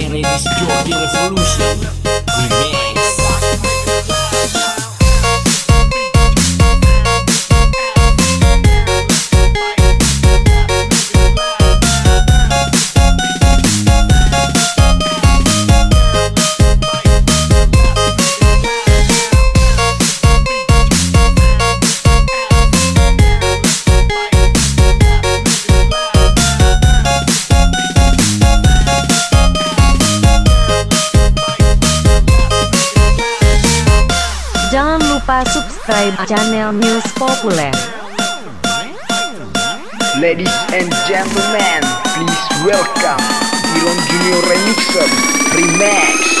Mary This Jordi Revolution. Remix Jangan lupa subscribe channel News Populer. Ladies and gentlemen, please welcome Iron Junior Remixer Remix.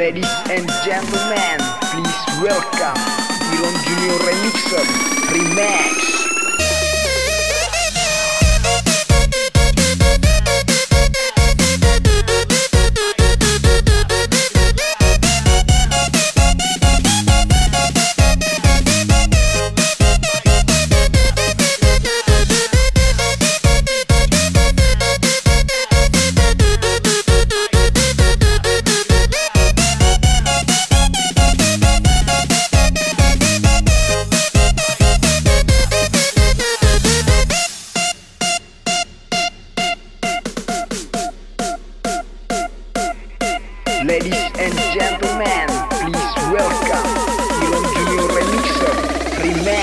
Ladies and gentlemen, please welcome Iron Junior Remixer Remix. Ladies and gentlemen, please welcome Iron Junior Remixer Remix.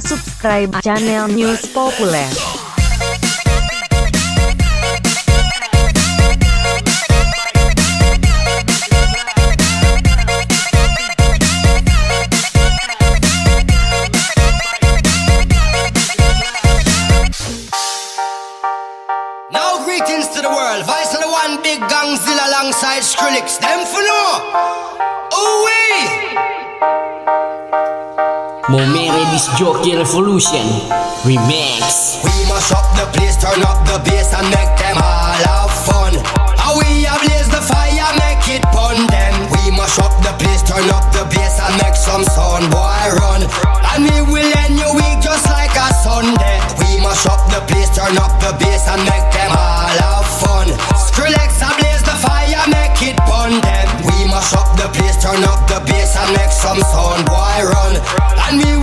Subscribe channel News Populer. Momere this jockey revolution remix. We mash up the place, turn up the bass and make them all have fun. How we ablaze the fire, make it pun them. We mash up the place, turn up the bass and make some sound boy run. And we will end your week just like a Sunday. We mash up the place, turn up the bass and make them all have fun. Skrillex ablaze the fire, make it pun them. We mash up the place, turn up the bass and make some sound boy. We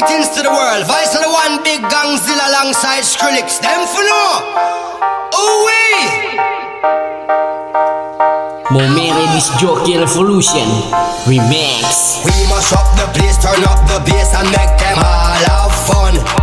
greetings to the world. Vice of the one big Gongzilla alongside Skrillex. Them for no. Ooh wee. Momere this jockey revolution remix. We mash up the place, turn up the bass and make them all have fun.